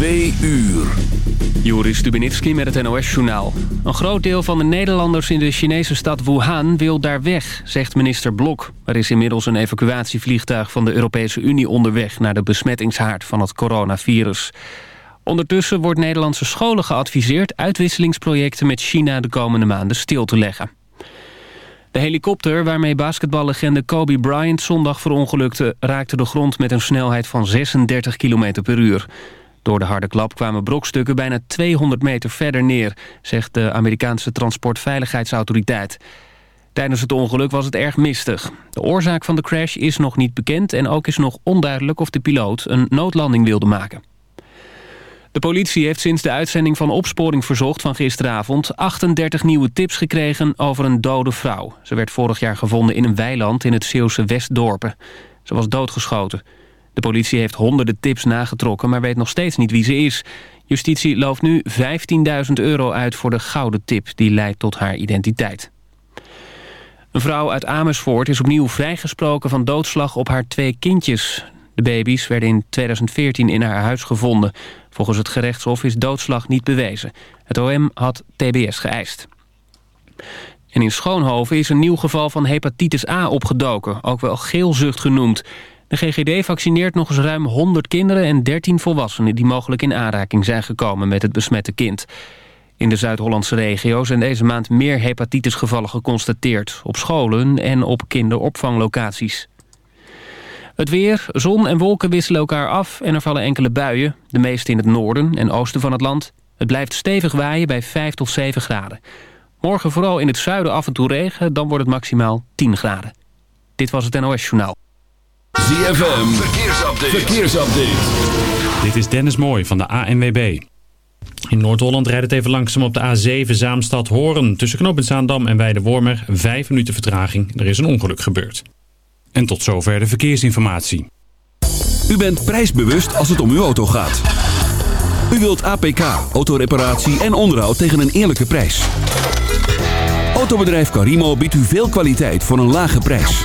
Twee uur. Joris Stubenitski met het NOS-journaal. Een groot deel van de Nederlanders in de Chinese stad Wuhan wil daar weg, zegt minister Blok. Er is inmiddels een evacuatievliegtuig van de Europese Unie onderweg... naar de besmettingshaard van het coronavirus. Ondertussen wordt Nederlandse scholen geadviseerd... uitwisselingsprojecten met China de komende maanden stil te leggen. De helikopter waarmee basketballegende Kobe Bryant zondag verongelukte... raakte de grond met een snelheid van 36 km per uur. Door de harde klap kwamen brokstukken bijna 200 meter verder neer... zegt de Amerikaanse Transportveiligheidsautoriteit. Tijdens het ongeluk was het erg mistig. De oorzaak van de crash is nog niet bekend... en ook is nog onduidelijk of de piloot een noodlanding wilde maken. De politie heeft sinds de uitzending van Opsporing Verzocht van gisteravond 38 nieuwe tips gekregen over een dode vrouw. Ze werd vorig jaar gevonden in een weiland in het Zeeuwse Westdorpen. Ze was doodgeschoten. De politie heeft honderden tips nagetrokken, maar weet nog steeds niet wie ze is. Justitie looft nu 15.000 euro uit voor de gouden tip die leidt tot haar identiteit. Een vrouw uit Amersfoort is opnieuw vrijgesproken van doodslag op haar twee kindjes. De baby's werden in 2014 in haar huis gevonden. Volgens het gerechtshof is doodslag niet bewezen. Het OM had TBS geëist. En in Schoonhoven is een nieuw geval van hepatitis A opgedoken, ook wel geelzucht genoemd. De GGD vaccineert nog eens ruim 100 kinderen en 13 volwassenen... die mogelijk in aanraking zijn gekomen met het besmette kind. In de Zuid-Hollandse regio zijn deze maand meer hepatitisgevallen geconstateerd... op scholen en op kinderopvanglocaties. Het weer, zon en wolken wisselen elkaar af en er vallen enkele buien. De meeste in het noorden en oosten van het land. Het blijft stevig waaien bij 5 tot 7 graden. Morgen vooral in het zuiden af en toe regen, dan wordt het maximaal 10 graden. Dit was het NOS Journaal. ZFM, verkeersupdate. verkeersupdate. Dit is Dennis Mooij van de ANWB. In Noord-Holland rijdt het even langzaam op de A7 Zaamstad-Horen. Tussen Knoop Zaandam en Weide-Wormer 5 minuten vertraging. Er is een ongeluk gebeurd. En tot zover de verkeersinformatie. U bent prijsbewust als het om uw auto gaat. U wilt APK, autoreparatie en onderhoud tegen een eerlijke prijs. Autobedrijf Carimo biedt u veel kwaliteit voor een lage prijs.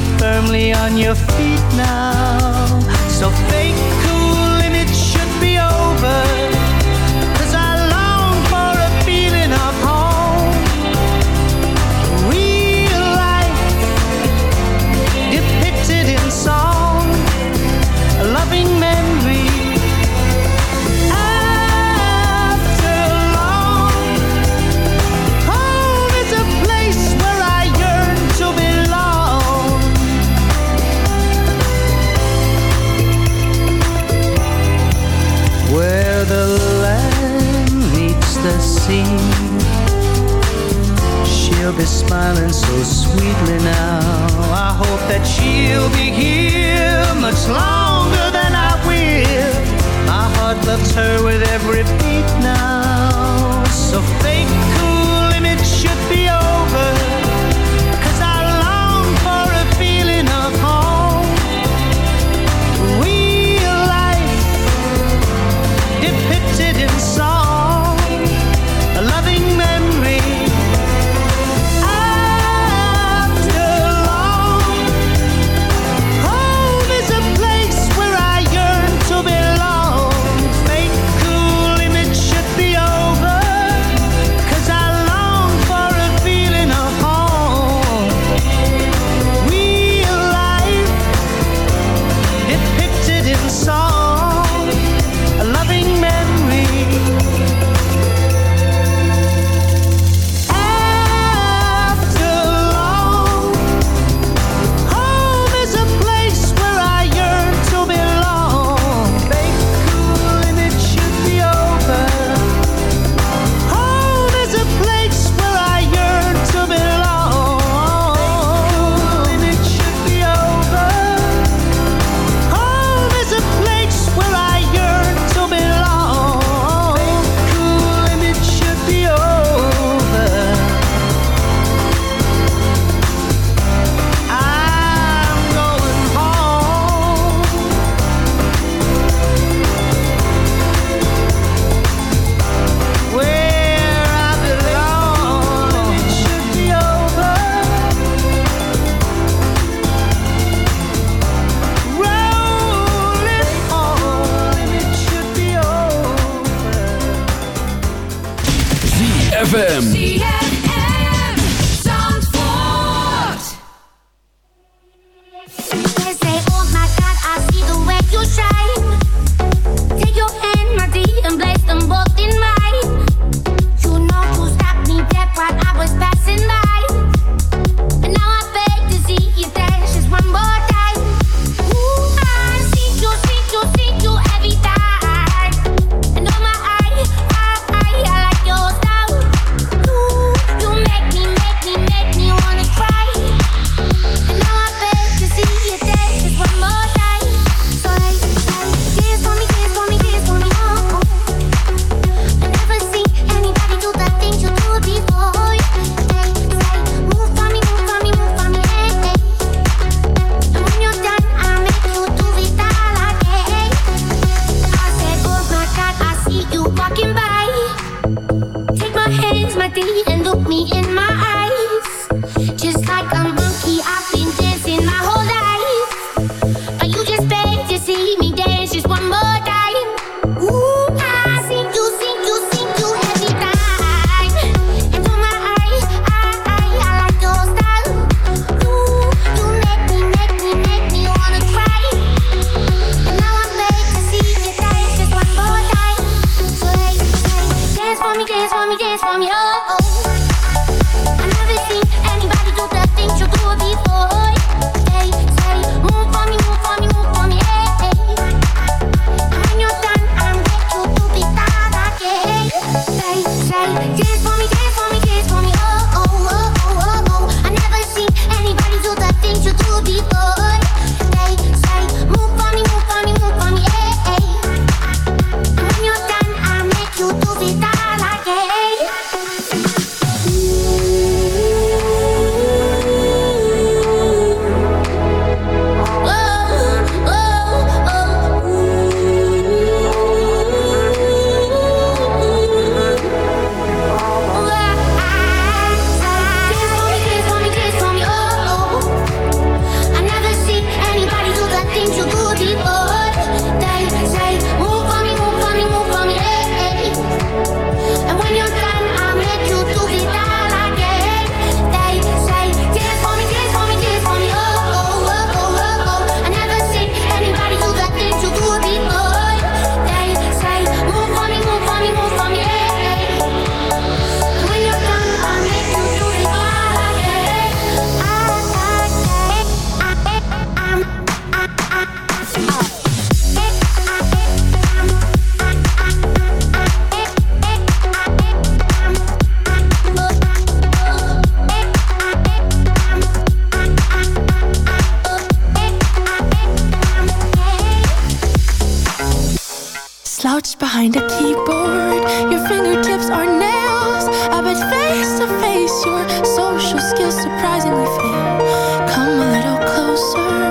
To keep you firmly on your feet now. So fake cool limits should be over. slouched behind a keyboard. Your fingertips are nails. I bet face to face, your social skills surprisingly fail. Come a little closer.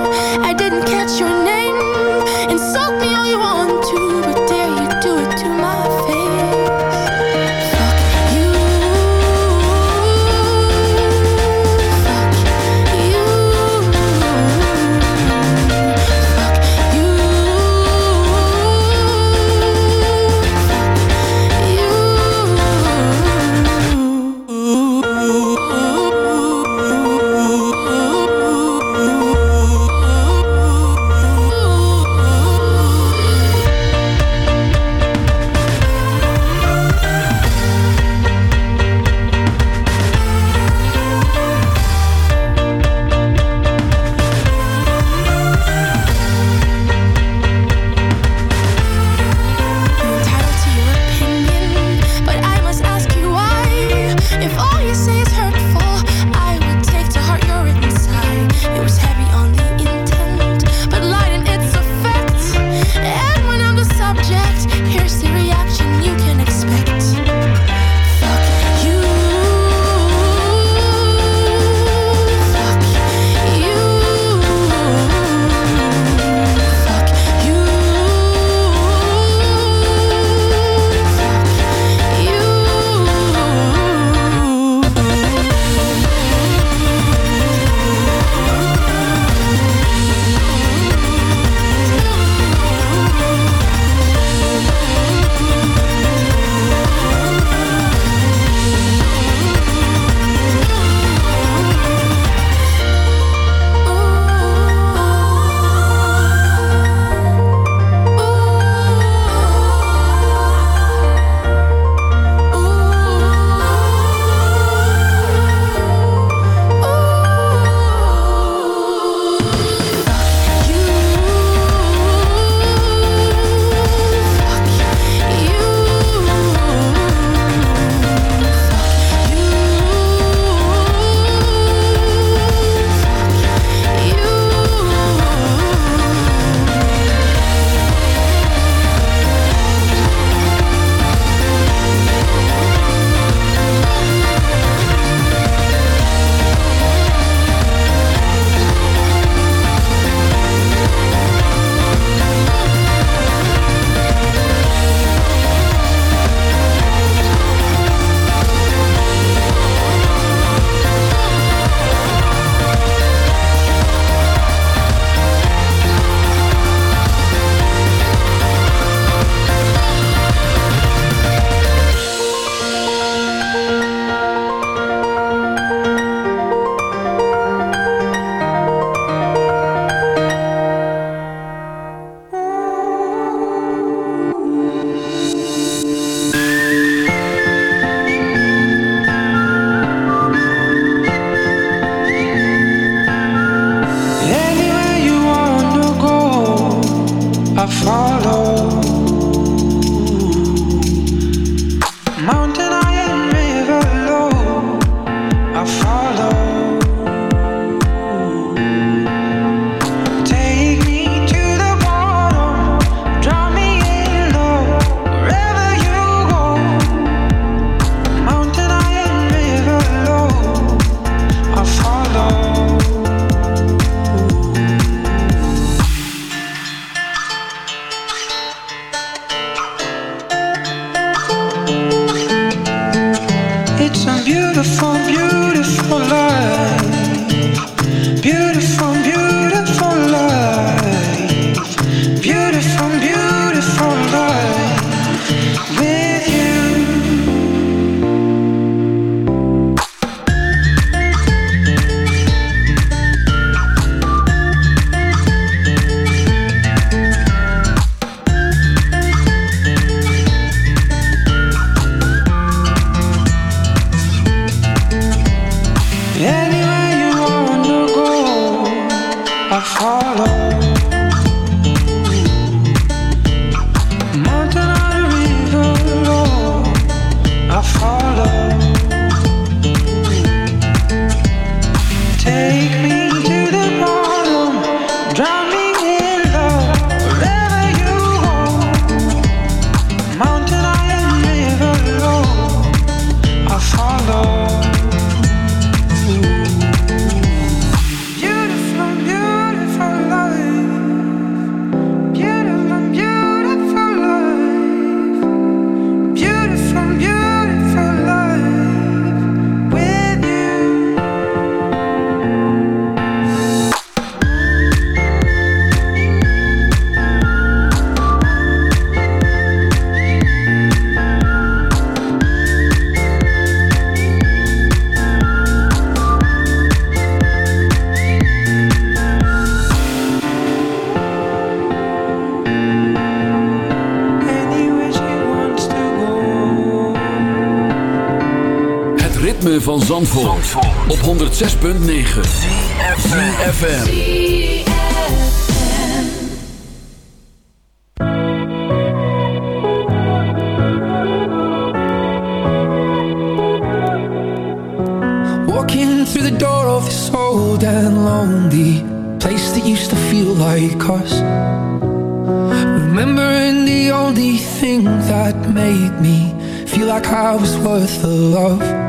van Zandvoort, Zandvoort. op 106.9 CFFM Walking through the door of this old and lonely Place that used to feel like us. Remembering the only thing that made me Feel like I was worth the love.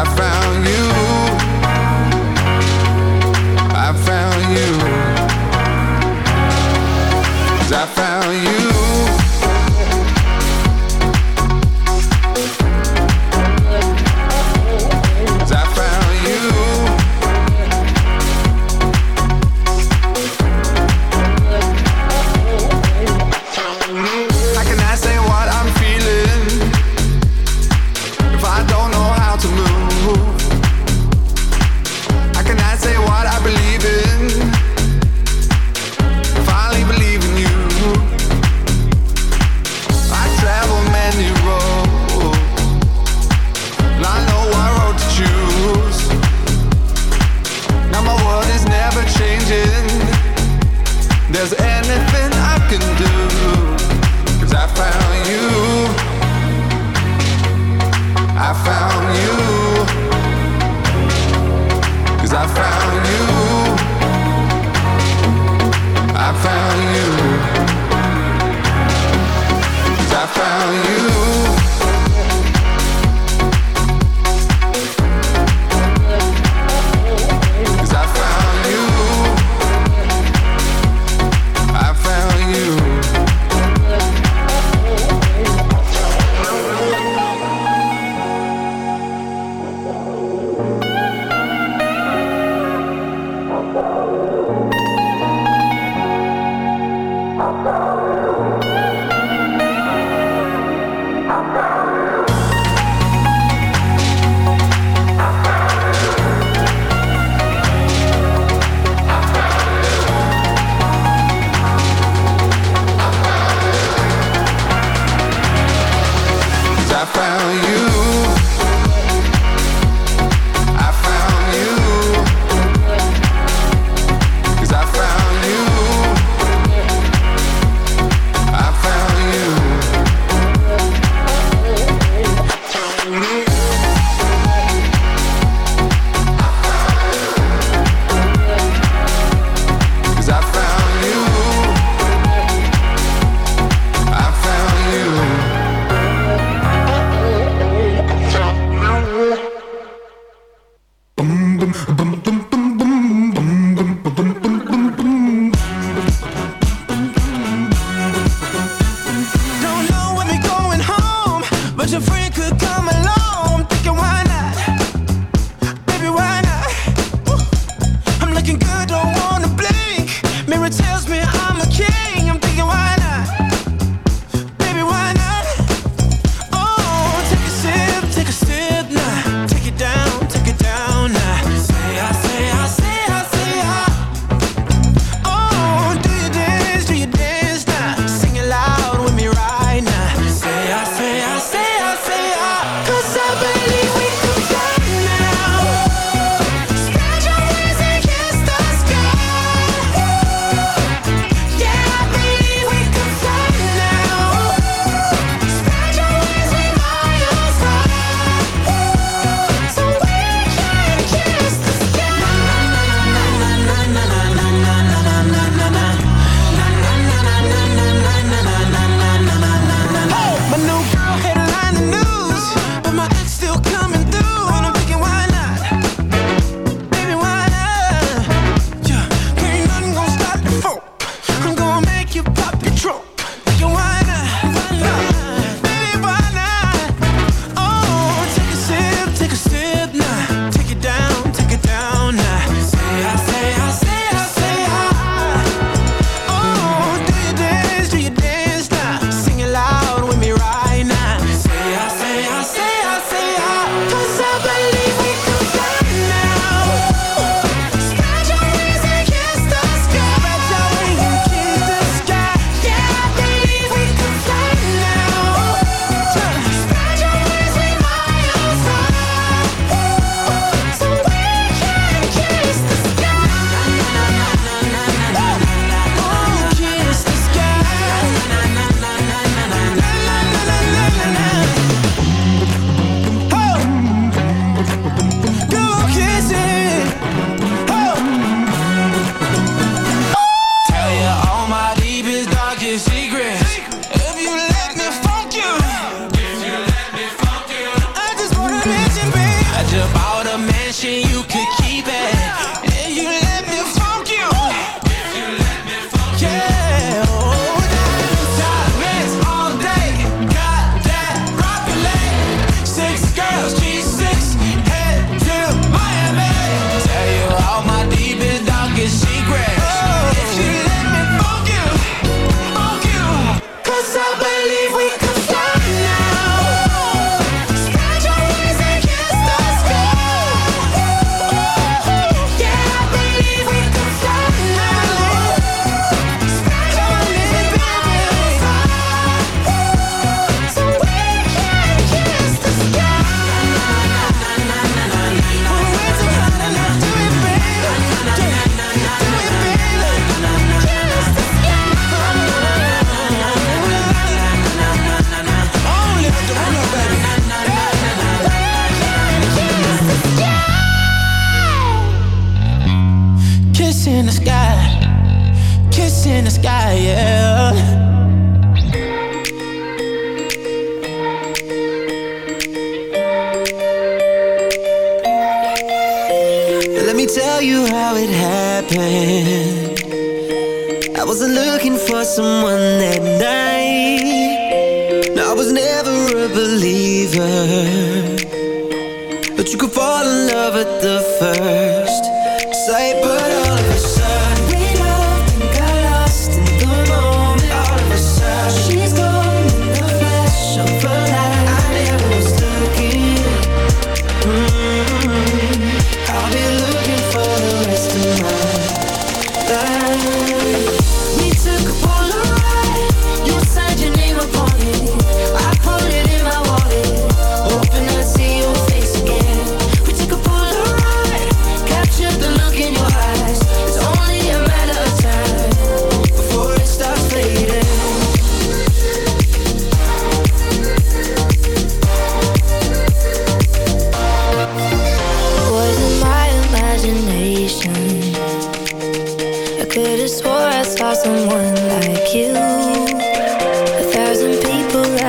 I found you.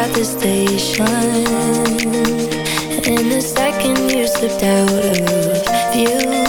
at the station. And the second you slipped out of view.